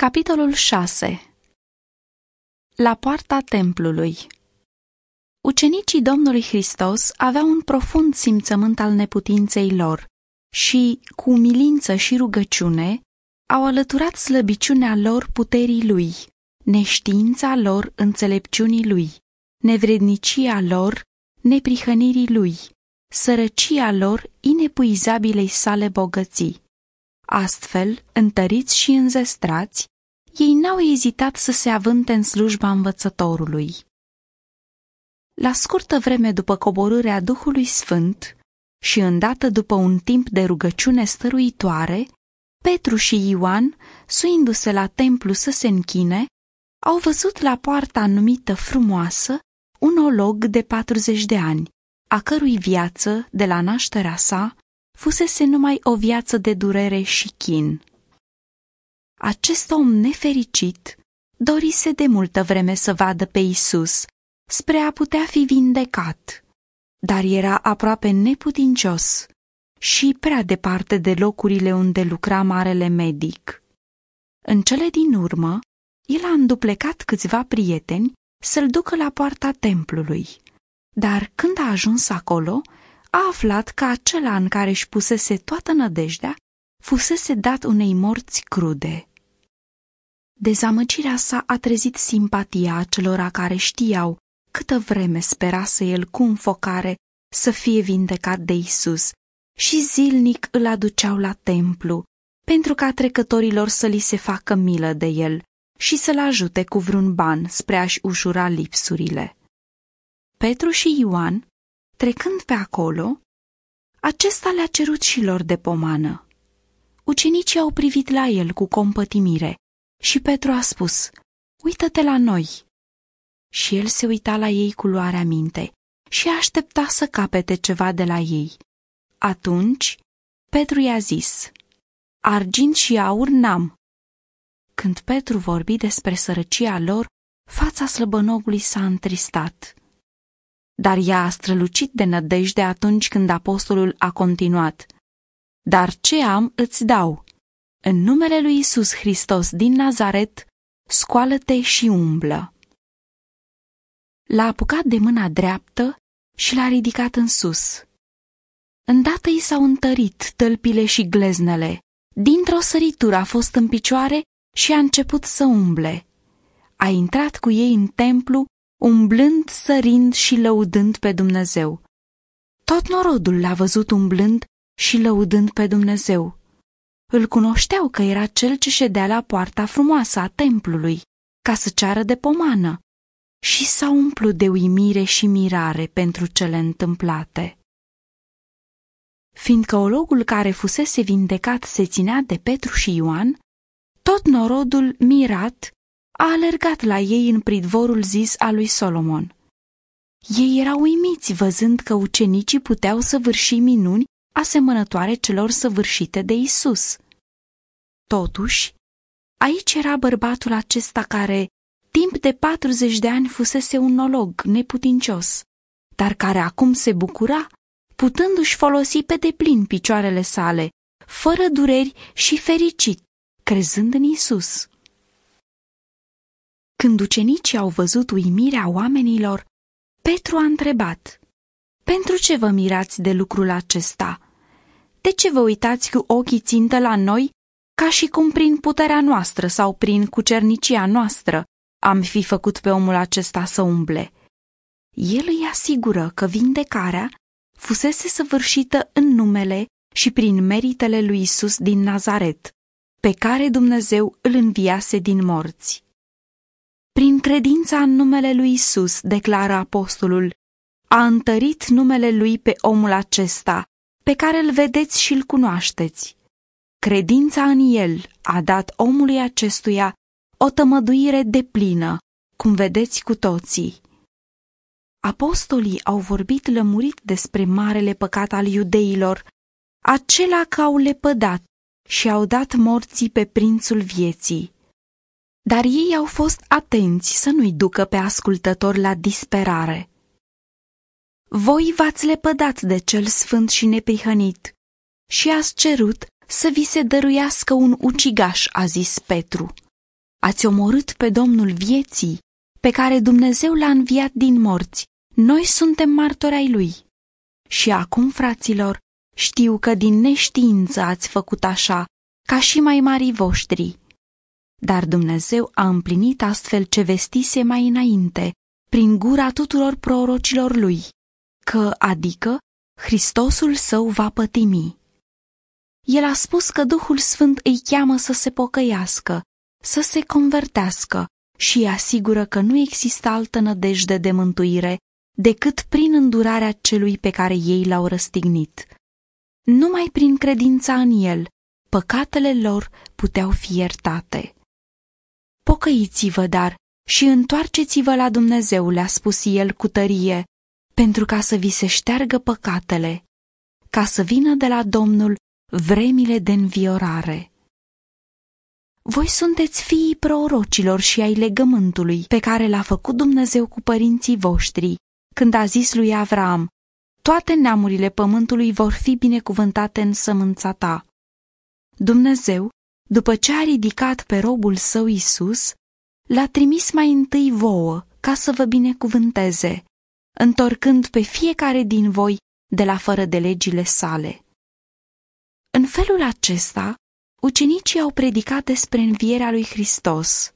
Capitolul 6 La poarta templului Ucenicii Domnului Hristos aveau un profund simțământ al neputinței lor și, cu umilință și rugăciune, au alăturat slăbiciunea lor puterii lui, neștiința lor înțelepciunii lui, nevrednicia lor neprihănirii lui, sărăcia lor inepuizabilei sale bogății. Astfel, întăriți și înzestrați, ei n-au ezitat să se avânte în slujba învățătorului. La scurtă vreme după coborârea Duhului Sfânt și îndată după un timp de rugăciune stăruitoare, Petru și Ioan, suindu-se la templu să se închine, au văzut la poarta numită frumoasă un olog de 40 de ani, a cărui viață, de la nașterea sa, fusese numai o viață de durere și chin. Acest om nefericit dorise de multă vreme să vadă pe Isus spre a putea fi vindecat, dar era aproape neputincios și prea departe de locurile unde lucra marele medic. În cele din urmă, el a înduplecat câțiva prieteni să-l ducă la poarta templului, dar când a ajuns acolo, a aflat că acela în care își pusese toată nădejdea fusese dat unei morți crude. Dezamăcirea sa a trezit simpatia acelora care știau câtă vreme sperase el cu înfocare să fie vindecat de Isus și zilnic îl aduceau la templu pentru ca trecătorilor să li se facă milă de el și să-l ajute cu vreun ban spre a-și ușura lipsurile. Petru și Ioan Trecând pe acolo, acesta le-a cerut și lor de pomană. Ucenicii au privit la el cu compătimire și Petru a spus, Uită-te la noi! Și el se uita la ei cu luarea minte și aștepta să capete ceva de la ei. Atunci, Petru i-a zis, Argint și aur n-am. Când Petru vorbi despre sărăcia lor, fața slăbănogului s-a întristat dar ea a strălucit de nădejde atunci când apostolul a continuat. Dar ce am îți dau? În numele lui Isus Hristos din Nazaret, scoală-te și umblă. L-a apucat de mâna dreaptă și l-a ridicat în sus. Îndată i s-au întărit tălpile și gleznele. Dintr-o săritură a fost în picioare și a început să umble. A intrat cu ei în templu umblând, sărind și lăudând pe Dumnezeu. Tot norodul l-a văzut umblând și lăudând pe Dumnezeu. Îl cunoșteau că era cel ce ședea la poarta frumoasă a templului, ca să ceară de pomană, și s-a umplut de uimire și mirare pentru cele întâmplate. Fiindcă ologul care fusese vindecat se ținea de Petru și Ioan, tot norodul, mirat, a alergat la ei în pridvorul zis al lui Solomon. Ei erau uimiți văzând că ucenicii puteau săvârși minuni asemănătoare celor săvârșite de Isus. Totuși, aici era bărbatul acesta care, timp de 40 de ani, fusese un nolog neputincios, dar care acum se bucura, putându-și folosi pe deplin picioarele sale, fără dureri și fericit, crezând în Isus. Când ucenicii au văzut uimirea oamenilor, Petru a întrebat, Pentru ce vă mirați de lucrul acesta? De ce vă uitați cu ochii țintă la noi, ca și cum prin puterea noastră sau prin cucernicia noastră am fi făcut pe omul acesta să umble? El îi asigură că vindecarea fusese săvârșită în numele și prin meritele lui Isus din Nazaret, pe care Dumnezeu îl înviase din morți. Prin credința în numele lui Isus, declară apostolul, a întărit numele lui pe omul acesta, pe care îl vedeți și îl cunoașteți. Credința în el a dat omului acestuia o tămăduire deplină, cum vedeți cu toții. Apostolii au vorbit lămurit despre marele păcat al iudeilor, acela că au lepădat și au dat morții pe prințul vieții dar ei au fost atenți să nu-i ducă pe ascultător la disperare. Voi v-ați lepădat de cel sfânt și neprihănit și ați cerut să vi se dăruiască un ucigaș, a zis Petru. ați omorât pe Domnul vieții, pe care Dumnezeu l-a înviat din morți. Noi suntem martori ai lui. Și acum, fraților, știu că din neștiință ați făcut așa, ca și mai marii voștri. Dar Dumnezeu a împlinit astfel ce vestise mai înainte, prin gura tuturor prorocilor lui, că, adică, Hristosul său va pătimi. El a spus că Duhul Sfânt îi cheamă să se pocăiască, să se convertească și îi asigură că nu există altă nădejde de mântuire decât prin îndurarea celui pe care ei l-au răstignit. Numai prin credința în el, păcatele lor puteau fi iertate. Pocăiți-vă, dar, și întoarceți-vă la Dumnezeu, le-a spus el cu tărie, pentru ca să vi se șteargă păcatele, ca să vină de la Domnul vremile de înviorare. Voi sunteți fiii prorocilor și ai legământului pe care l-a făcut Dumnezeu cu părinții voștri, când a zis lui Avram, toate neamurile pământului vor fi binecuvântate în sămânța ta. Dumnezeu, după ce a ridicat pe robul său Isus, l-a trimis mai întâi vouă ca să vă binecuvânteze, întorcând pe fiecare din voi de la fără de legile sale. În felul acesta, ucenicii au predicat despre învierea lui Hristos.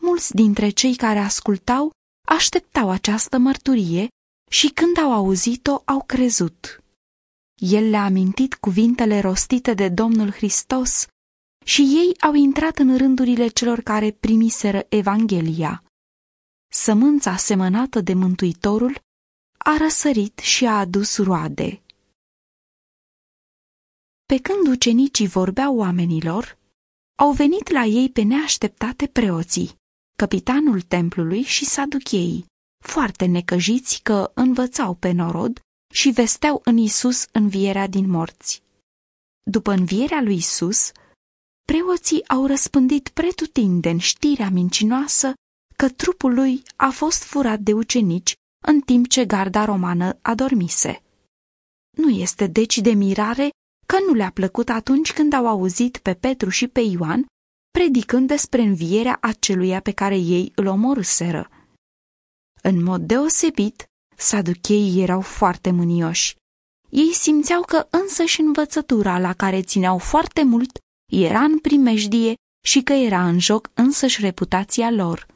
Mulți dintre cei care ascultau așteptau această mărturie și când au auzit-o, au crezut. El le-a amintit cuvintele rostite de Domnul Hristos și ei au intrat în rândurile celor care primiseră Evanghelia. Sămânța semănată de Mântuitorul a răsărit și a adus roade. Pe când ucenicii vorbeau oamenilor, au venit la ei pe neașteptate preoții, capitanul templului și saducheii, foarte necăjiți că învățau pe norod și vesteau în Isus învierea din morți. După învierea lui Isus, preoții au răspândit pretutindeni știrea mincinoasă că trupul lui a fost furat de ucenici în timp ce garda romană adormise. Nu este deci de mirare că nu le-a plăcut atunci când au auzit pe Petru și pe Ioan predicând despre învierea aceluia pe care ei îl omorâseră. În mod deosebit, saducheii erau foarte mânioși. Ei simțeau că însăși învățătura la care țineau foarte mult era în primejdie și că era în joc însăși reputația lor.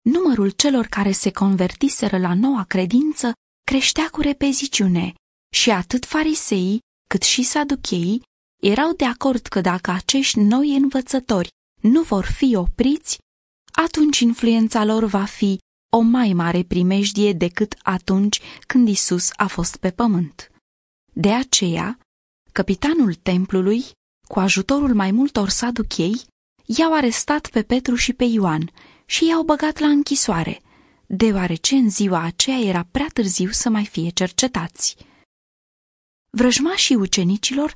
Numărul celor care se convertiseră la noua credință creștea cu repeziciune și atât fariseii cât și saducheii erau de acord că dacă acești noi învățători nu vor fi opriți, atunci influența lor va fi o mai mare primejdie decât atunci când Isus a fost pe pământ. De aceea, capitanul templului, cu ajutorul mai multor saduchei, i-au arestat pe Petru și pe Ioan și i-au băgat la închisoare, deoarece în ziua aceea era prea târziu să mai fie cercetați. Vrăjmașii ucenicilor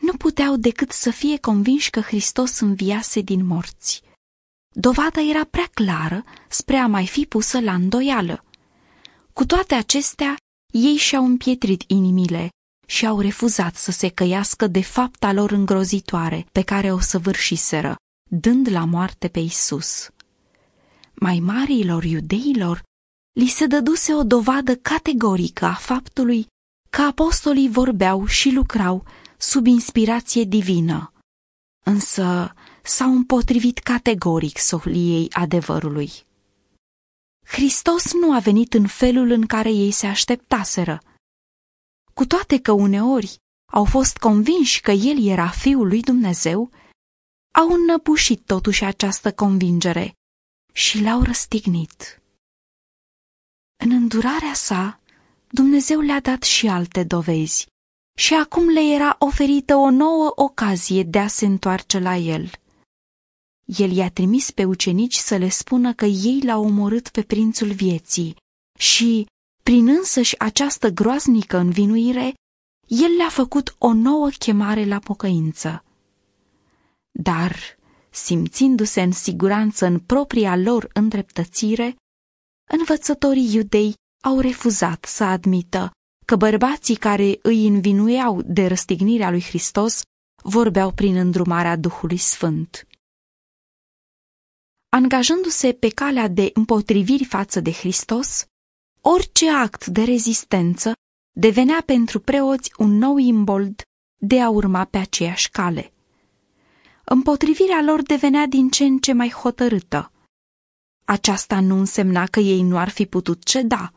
nu puteau decât să fie convinși că Hristos înviase din morți. Dovada era prea clară spre a mai fi pusă la îndoială. Cu toate acestea, ei și-au împietrit inimile și au refuzat să se căiască de fapta lor îngrozitoare pe care o săvârșiseră, dând la moarte pe Isus. Mai marilor iudeilor li se dăduse o dovadă categorică a faptului că apostolii vorbeau și lucrau sub inspirație divină, însă s-au împotrivit categoric sohliei adevărului. Hristos nu a venit în felul în care ei se așteptaseră. Cu toate că uneori au fost convinși că El era Fiul lui Dumnezeu, au înnăbușit totuși această convingere și l-au răstignit. În îndurarea sa, Dumnezeu le-a dat și alte dovezi și acum le era oferită o nouă ocazie de a se întoarce la el. El i-a trimis pe ucenici să le spună că ei l-au omorât pe prințul vieții și, prin însăși această groaznică învinuire, el le-a făcut o nouă chemare la pocăință. Dar, simțindu-se în siguranță în propria lor îndreptățire, învățătorii iudei au refuzat să admită că bărbații care îi învinuiau de răstignirea lui Hristos vorbeau prin îndrumarea Duhului Sfânt. angajându-se pe calea de împotriviri față de Hristos, orice act de rezistență devenea pentru preoți un nou imbold de a urma pe aceeași cale. Împotrivirea lor devenea din ce în ce mai hotărâtă. Aceasta nu însemna că ei nu ar fi putut ceda.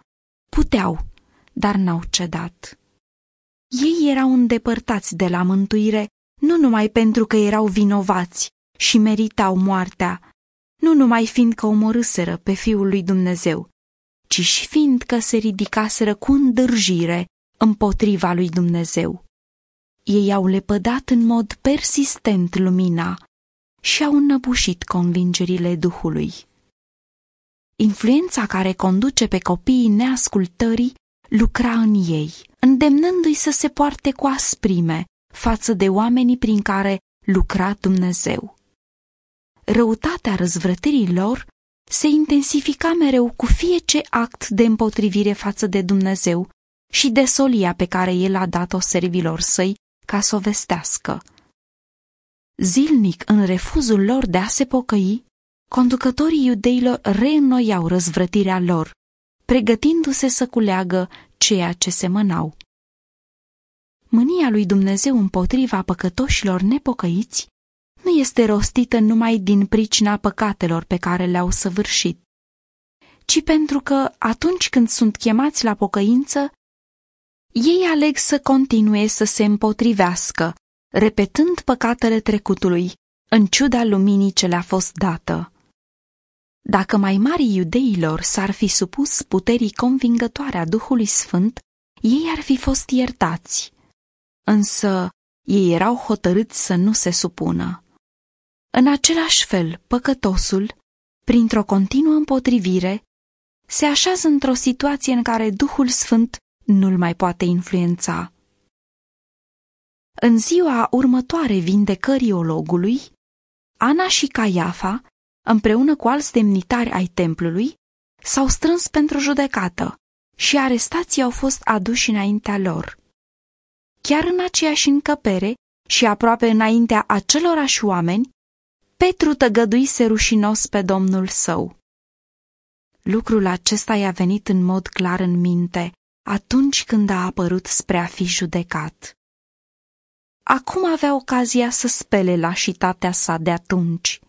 Puteau, dar n-au cedat. Ei erau îndepărtați de la mântuire nu numai pentru că erau vinovați și meritau moartea, nu numai fiindcă omorâseră pe Fiul lui Dumnezeu, ci și fiindcă se ridicaseră cu îndârjire împotriva lui Dumnezeu. Ei au lepădat în mod persistent lumina și au înnăbușit convingerile Duhului. Influența care conduce pe copiii neascultării lucra în ei, îndemnându-i să se poarte cu asprime față de oamenii prin care lucra Dumnezeu. Răutatea răzvrătirii lor se intensifica mereu cu fiece act de împotrivire față de Dumnezeu și de solia pe care el a dat-o servilor săi ca să o vestească. Zilnic, în refuzul lor de a se pocăi, conducătorii iudeilor reînnoiau răzvrătirea lor, pregătindu-se să culeagă ceea ce semănau. Mânia lui Dumnezeu împotriva păcătoșilor nepocăiți nu este rostită numai din pricina păcatelor pe care le-au săvârșit, ci pentru că atunci când sunt chemați la pocăință, ei aleg să continue să se împotrivească, repetând păcatele trecutului, în ciuda luminii ce le-a fost dată. Dacă mai mari iudeilor s-ar fi supus puterii convingătoare a Duhului Sfânt, ei ar fi fost iertați. Însă ei erau hotărâți să nu se supună. În același fel, păcătosul, printr-o continuă împotrivire, se așează într-o situație în care Duhul Sfânt nu-l mai poate influența. În ziua următoare vindecării ologului, Ana și Caiafa, împreună cu alți demnitari ai templului, s-au strâns pentru judecată și arestații au fost aduși înaintea lor. Chiar în aceeași încăpere și aproape înaintea acelorași oameni, Petru tăgăduise rușinos pe domnul său. Lucrul acesta i-a venit în mod clar în minte atunci când a apărut spre a fi judecat. Acum avea ocazia să spele lașitatea sa de atunci.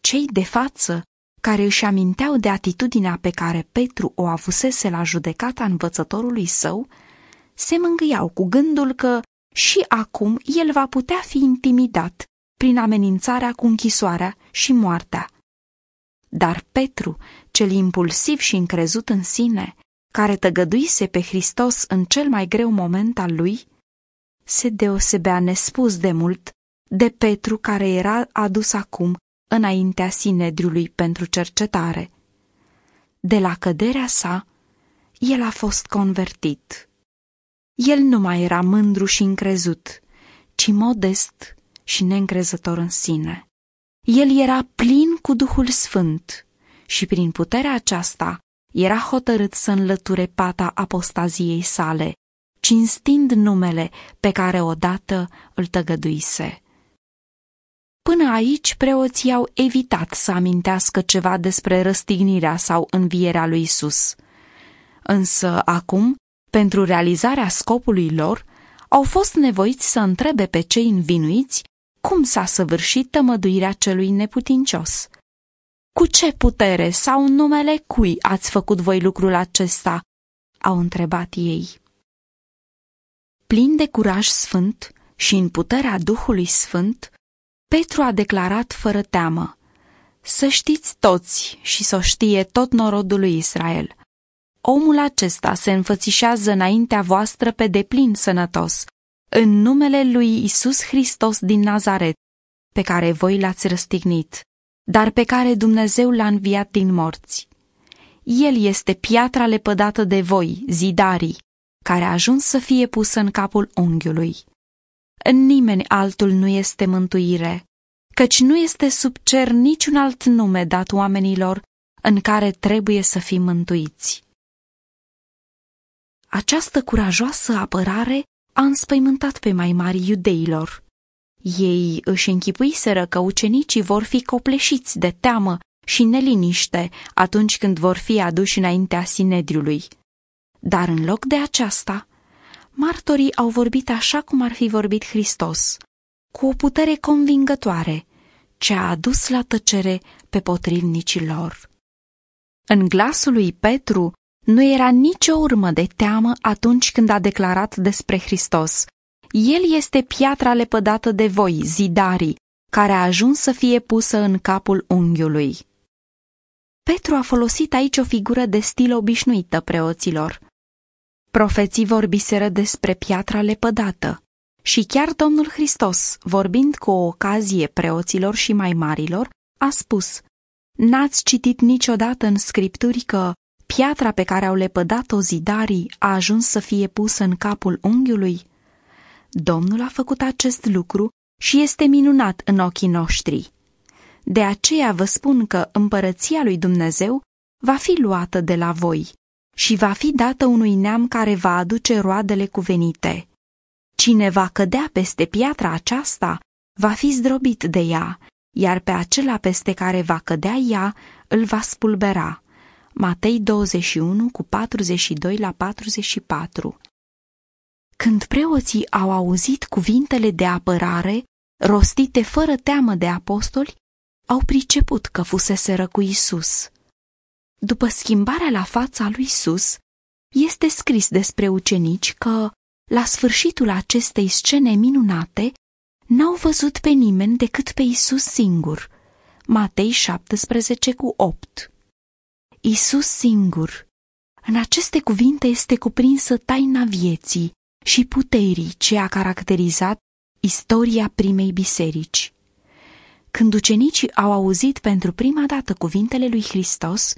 Cei de față, care își aminteau de atitudinea pe care Petru o avusese la judecata învățătorului său, se mângâiau cu gândul că și acum el va putea fi intimidat prin amenințarea cu închisoarea și moartea. Dar Petru, cel impulsiv și încrezut în sine, care tăgăduise pe Hristos în cel mai greu moment al lui, se deosebea nespus de mult de Petru care era adus acum înaintea Sinedriului pentru cercetare. De la căderea sa, el a fost convertit. El nu mai era mândru și încrezut, ci modest și neîncrezător în sine. El era plin cu Duhul Sfânt și prin puterea aceasta era hotărât să înlăture pata apostaziei sale, cinstind numele pe care odată îl tăgăduise. Până aici, preoții au evitat să amintească ceva despre răstignirea sau învierea lui Isus. Însă, acum, pentru realizarea scopului lor, au fost nevoiți să întrebe pe cei învinuiți cum s-a săvârșit tămăduirea celui neputincios. Cu ce putere sau în numele cui ați făcut voi lucrul acesta? Au întrebat ei. Plin de curaj sfânt și în puterea Duhului Sfânt, Petru a declarat fără teamă, Să știți toți și să știe tot norodul lui Israel. Omul acesta se înfățișează înaintea voastră pe deplin sănătos, în numele lui Isus Hristos din Nazaret, pe care voi l-ați răstignit dar pe care Dumnezeu l-a înviat din morți. El este piatra lepădată de voi, zidarii, care a ajuns să fie pusă în capul unghiului. În nimeni altul nu este mântuire, căci nu este sub cer niciun alt nume dat oamenilor în care trebuie să fim mântuiți. Această curajoasă apărare a înspăimântat pe mai mari iudeilor. Ei își închipuiseră că ucenicii vor fi copleșiți de teamă și neliniște atunci când vor fi aduși înaintea Sinedriului. Dar în loc de aceasta, martorii au vorbit așa cum ar fi vorbit Hristos, cu o putere convingătoare, ce a adus la tăcere pe potrivnicii lor. În glasul lui Petru nu era nicio urmă de teamă atunci când a declarat despre Hristos. El este piatra lepădată de voi, zidarii, care a ajuns să fie pusă în capul unghiului. Petru a folosit aici o figură de stil obișnuită preoților. Profeții vorbiseră despre piatra lepădată și chiar Domnul Hristos, vorbind cu o ocazie preoților și mai marilor, a spus N-ați citit niciodată în scripturi că piatra pe care au lepădat-o zidarii a ajuns să fie pusă în capul unghiului? Domnul a făcut acest lucru și este minunat în ochii noștri. De aceea vă spun că împărăția lui Dumnezeu va fi luată de la voi și va fi dată unui neam care va aduce roadele cuvenite. Cine va cădea peste piatra aceasta va fi zdrobit de ea, iar pe acela peste care va cădea ea îl va spulbera. Matei 21 cu 42 la 44 Când preoții au auzit cuvintele de apărare, rostite fără teamă de apostoli, au priceput că fuseseră cu Isus. După schimbarea la fața lui Isus, este scris despre ucenici că, la sfârșitul acestei scene minunate, n-au văzut pe nimeni decât pe Isus singur. Matei 17 cu 8 Isus singur. În aceste cuvinte este cuprinsă taina vieții și puterii ce a caracterizat istoria primei biserici. Când ucenicii au auzit pentru prima dată cuvintele lui Hristos,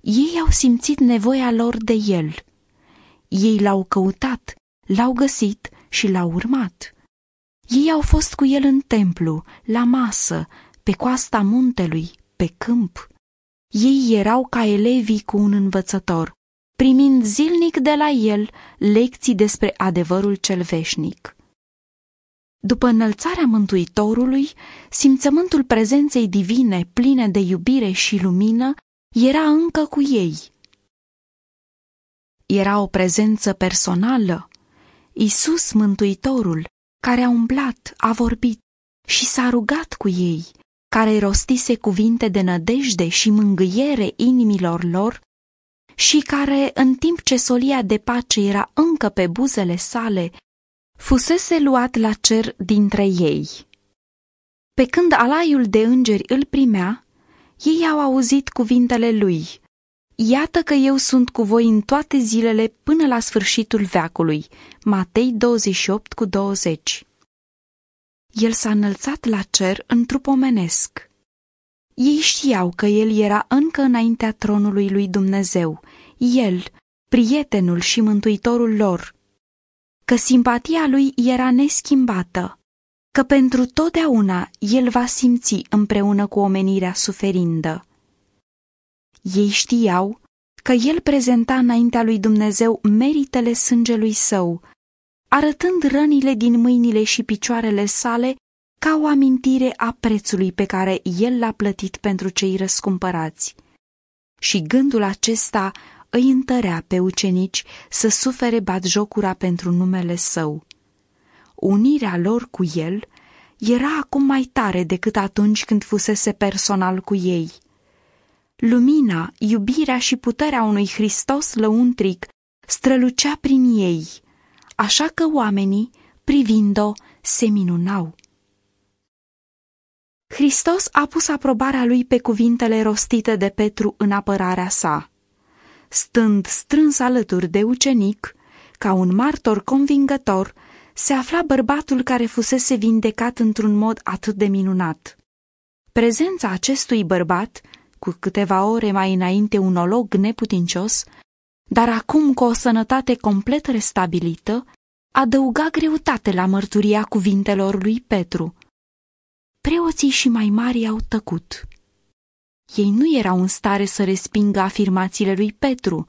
ei au simțit nevoia lor de el. Ei l-au căutat, l-au găsit și l-au urmat. Ei au fost cu el în templu, la masă, pe coasta muntelui, pe câmp. Ei erau ca elevii cu un învățător, primind zilnic de la el lecții despre adevărul cel veșnic. După înălțarea Mântuitorului, simțământul prezenței divine pline de iubire și lumină era încă cu ei. Era o prezență personală. Isus Mântuitorul, care a umblat, a vorbit și s-a rugat cu ei, care rostise cuvinte de nădejde și mângâiere inimilor lor și care, în timp ce solia de pace era încă pe buzele sale, fusese luat la cer dintre ei. Pe când alaiul de îngeri îl primea, ei au auzit cuvintele lui. Iată că eu sunt cu voi în toate zilele până la sfârșitul veacului. Matei 28 cu 20 El s-a înălțat la cer în trup omenesc. Ei știau că el era încă înaintea tronului lui Dumnezeu, el, prietenul și mântuitorul lor, că simpatia lui era neschimbată, că pentru totdeauna el va simți împreună cu omenirea suferindă. Ei știau că el prezenta înaintea lui Dumnezeu meritele sângelui său, arătând rănile din mâinile și picioarele sale ca o amintire a prețului pe care el l-a plătit pentru cei răscumpărați. Și gândul acesta îi întărea pe ucenici să sufere batjocura pentru numele său. Unirea lor cu el era acum mai tare decât atunci când fusese personal cu ei. Lumina, iubirea și puterea unui Hristos lăuntric strălucea prin ei, așa că oamenii, privind-o, se minunau. Hristos a pus aprobarea lui pe cuvintele rostite de Petru în apărarea sa. Stând strâns alături de ucenic, ca un martor convingător, se afla bărbatul care fusese vindecat într-un mod atât de minunat. Prezența acestui bărbat, cu câteva ore mai înainte un olog neputincios, dar acum cu o sănătate complet restabilită, adăuga greutate la mărturia cuvintelor lui Petru. Preoții și mai mari au tăcut. Ei nu erau în stare să respingă afirmațiile lui Petru,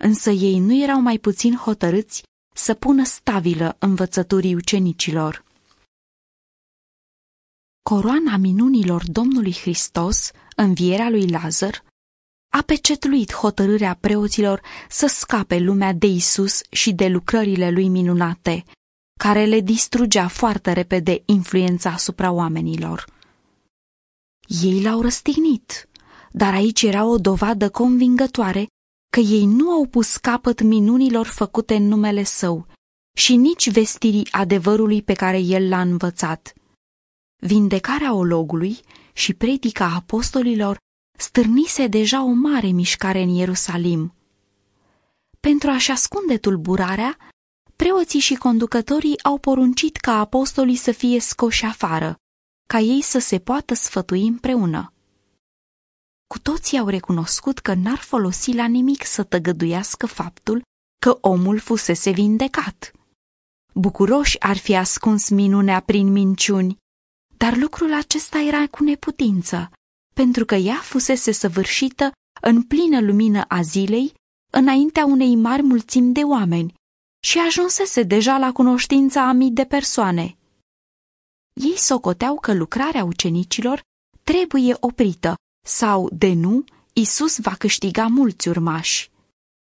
însă ei nu erau mai puțin hotărâți să pună stabilă învățăturii ucenicilor. Coroana minunilor Domnului Hristos, învierea lui Lazar, a pecetluit hotărârea preoților să scape lumea de Isus și de lucrările lui minunate, care le distrugea foarte repede influența asupra oamenilor. Ei l-au răstignit, dar aici era o dovadă convingătoare că ei nu au pus capăt minunilor făcute în numele său și nici vestirii adevărului pe care el l-a învățat. Vindecarea ologului și predica apostolilor stârnise deja o mare mișcare în Ierusalim. Pentru a-și ascunde tulburarea, preoții și conducătorii au poruncit ca apostolii să fie scoși afară, ca ei să se poată sfătui împreună. Cu toții au recunoscut că n-ar folosi la nimic să tăgăduiască faptul că omul fusese vindecat. Bucuroși ar fi ascuns minunea prin minciuni, dar lucrul acesta era cu neputință, pentru că ea fusese săvârșită în plină lumină a zilei, înaintea unei mari mulțimi de oameni, și ajunsese deja la cunoștința a mii de persoane. Ei socoteau că lucrarea ucenicilor trebuie oprită sau, de nu, Isus va câștiga mulți urmași.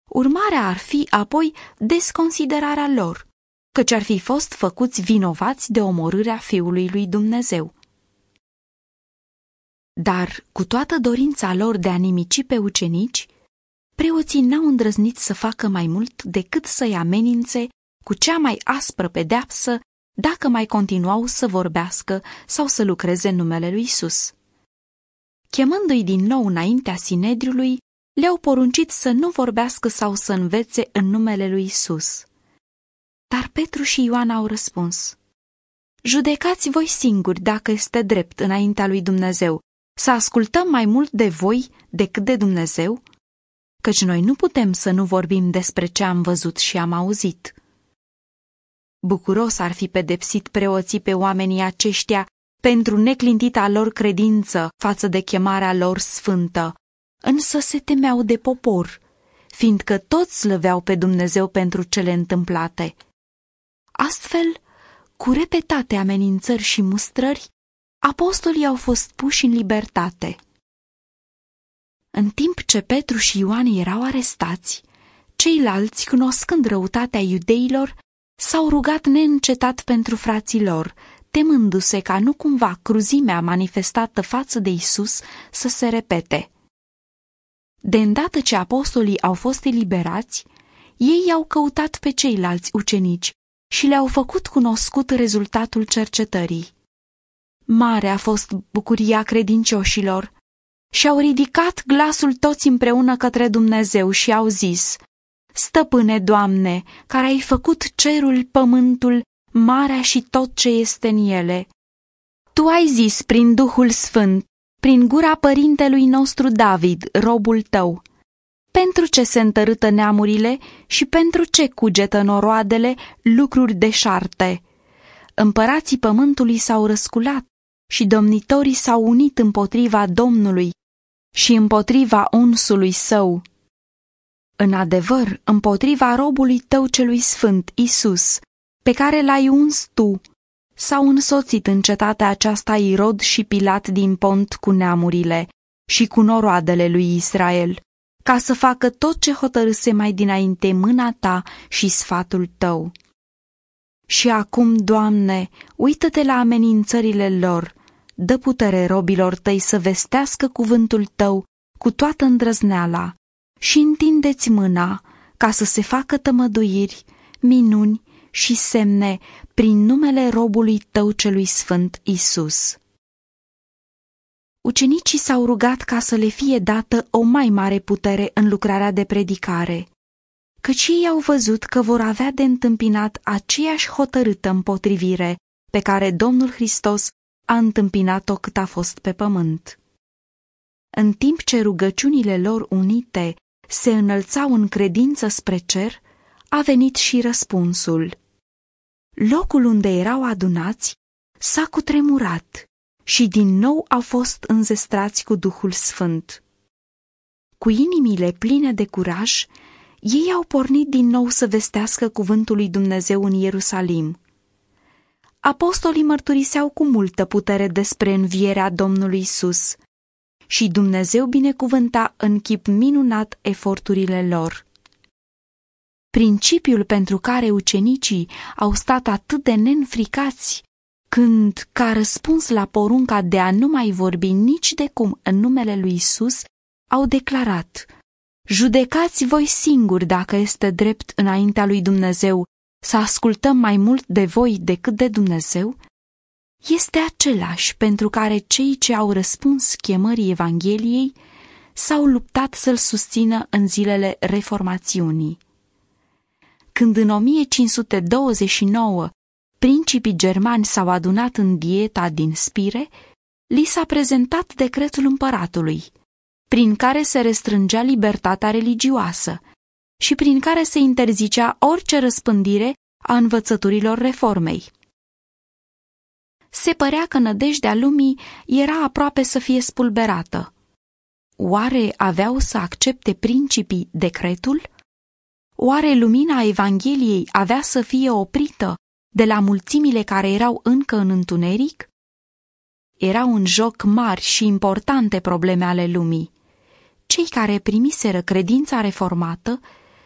Urmarea ar fi apoi desconsiderarea lor, căci ar fi fost făcuți vinovați de omorârea Fiului lui Dumnezeu. Dar, cu toată dorința lor de a nimici pe ucenici, preoții n-au îndrăznit să facă mai mult decât să-i amenințe cu cea mai aspră pedeapsă dacă mai continuau să vorbească sau să lucreze în numele lui Isus. Chemându-i din nou înaintea Sinedriului, le-au poruncit să nu vorbească sau să învețe în numele lui Isus. Dar Petru și Ioan au răspuns, Judecați voi singuri dacă este drept înaintea lui Dumnezeu, să ascultăm mai mult de voi decât de Dumnezeu? Căci noi nu putem să nu vorbim despre ce am văzut și am auzit. Bucuros ar fi pedepsit preoții pe oamenii aceștia pentru neclintita lor credință față de chemarea lor sfântă, însă se temeau de popor, fiindcă toți slăveau pe Dumnezeu pentru cele întâmplate. Astfel, cu repetate amenințări și mustrări, apostolii au fost puși în libertate. În timp ce Petru și Ioan erau arestați, ceilalți, cunoscând răutatea iudeilor, s-au rugat neîncetat pentru frații lor, temându-se ca nu cumva cruzimea manifestată față de Isus să se repete. De îndată ce apostolii au fost eliberați, ei au căutat pe ceilalți ucenici și le-au făcut cunoscut rezultatul cercetării. Mare a fost bucuria credincioșilor și au ridicat glasul toți împreună către Dumnezeu și au zis, Stăpâne, Doamne, care ai făcut cerul, pământul, marea și tot ce este în ele. Tu ai zis prin Duhul Sfânt, prin gura părintelui nostru David, robul tău, pentru ce se întărâtă neamurile și pentru ce cugetă noroadele lucruri deșarte. Împărații pământului s-au răsculat și domnitorii s-au unit împotriva Domnului și împotriva unsului său. În adevăr, împotriva robului tău celui sfânt, Isus, pe care l-ai uns tu, s-au însoțit în cetatea aceasta Irod și Pilat din Pont cu neamurile și cu noroadele lui Israel, ca să facă tot ce hotărâse mai dinainte mâna ta și sfatul tău. Și acum, Doamne, uită-te la amenințările lor, dă putere robilor tăi să vestească cuvântul tău cu toată îndrăzneala și întindeți mâna ca să se facă tămăduiri, minuni și semne prin numele robului tău celui sfânt Isus. Ucenicii s-au rugat ca să le fie dată o mai mare putere în lucrarea de predicare, căci ei au văzut că vor avea de întâmpinat aceeași hotărâtă împotrivire pe care Domnul Hristos a întâmpinat-o cât a fost pe pământ. În timp ce rugăciunile lor unite se înălțau în credință spre cer, a venit și răspunsul. Locul unde erau adunați s-a cutremurat și din nou au fost înzestrați cu Duhul Sfânt. Cu inimile pline de curaj, ei au pornit din nou să vestească cuvântul lui Dumnezeu în Ierusalim. apostolii mărturiseau cu multă putere despre învierea Domnului Isus și Dumnezeu binecuvânta în chip minunat eforturile lor. Principiul pentru care ucenicii au stat atât de nenfricați când, ca răspuns la porunca de a nu mai vorbi nici de cum în numele lui Isus, au declarat Judecați voi singuri dacă este drept înaintea lui Dumnezeu să ascultăm mai mult de voi decât de Dumnezeu? Este același pentru care cei ce au răspuns chemării Evangheliei s-au luptat să-l susțină în zilele reformațiunii. Când în 1529 principii germani s-au adunat în dieta din Spire, li s-a prezentat decretul împăratului, prin care se restrângea libertatea religioasă și prin care se interzicea orice răspândire a învățăturilor reformei. Se părea că nădejdea lumii era aproape să fie spulberată. Oare aveau să accepte principii decretul? Oare lumina Evangheliei avea să fie oprită de la mulțimile care erau încă în întuneric? Erau în joc mari și importante probleme ale lumii. Cei care primiseră credința reformată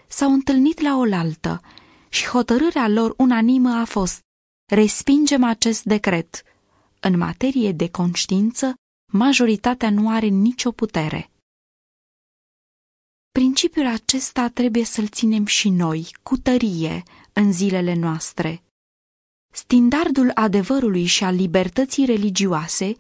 s-au întâlnit la oaltă și hotărârea lor unanimă a fost respingem acest decret. În materie de conștiință, majoritatea nu are nicio putere. Principiul acesta trebuie să-l ținem și noi, cu tărie, în zilele noastre. Standardul adevărului și al libertății religioase,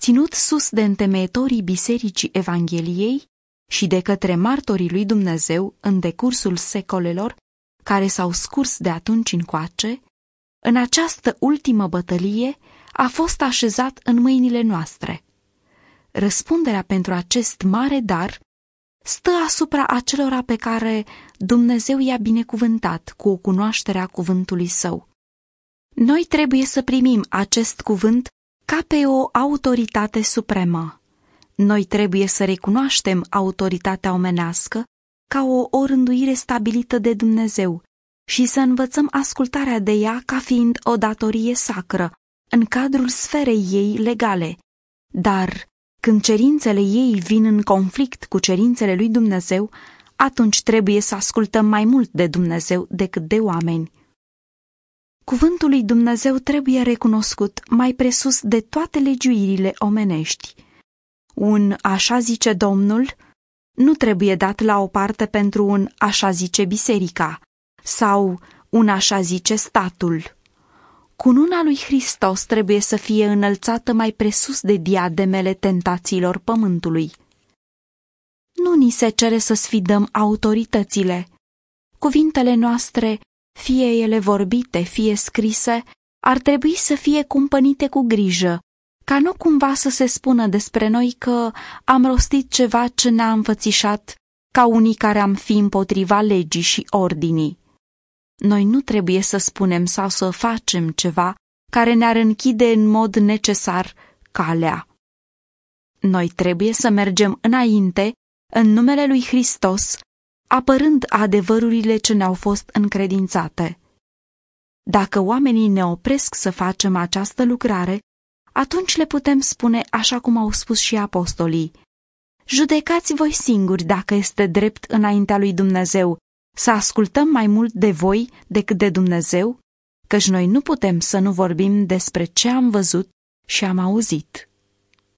ținut sus de întemeietorii Bisericii Evangheliei și de către martorii lui Dumnezeu în decursul secolelor care s-au scurs de atunci încoace, în această ultimă bătălie a fost așezat în mâinile noastre. Răspunderea pentru acest mare dar stă asupra acelora pe care Dumnezeu i-a binecuvântat cu o cunoaștere a cuvântului său. Noi trebuie să primim acest cuvânt ca pe o autoritate supremă. Noi trebuie să recunoaștem autoritatea omenească ca o orânduire stabilită de Dumnezeu și să învățăm ascultarea de ea ca fiind o datorie sacră în cadrul sferei ei legale. Dar când cerințele ei vin în conflict cu cerințele lui Dumnezeu, atunci trebuie să ascultăm mai mult de Dumnezeu decât de oameni. Cuvântul lui Dumnezeu trebuie recunoscut mai presus de toate legiuirile omenești. Un așa zice Domnul nu trebuie dat la o parte pentru un așa zice biserica sau un așa zice statul. Cununa lui Hristos trebuie să fie înălțată mai presus de diademele tentațiilor pământului. Nu ni se cere să sfidăm autoritățile. Cuvintele noastre fie ele vorbite, fie scrise, ar trebui să fie cumpănite cu grijă, ca nu cumva să se spună despre noi că am rostit ceva ce ne-a înfățișat ca unii care am fi împotriva legii și ordinii. Noi nu trebuie să spunem sau să facem ceva care ne-ar închide în mod necesar calea. Noi trebuie să mergem înainte în numele lui Hristos apărând adevărurile ce ne-au fost încredințate. Dacă oamenii ne opresc să facem această lucrare, atunci le putem spune așa cum au spus și apostolii. Judecați voi singuri dacă este drept înaintea lui Dumnezeu, să ascultăm mai mult de voi decât de Dumnezeu, căci noi nu putem să nu vorbim despre ce am văzut și am auzit.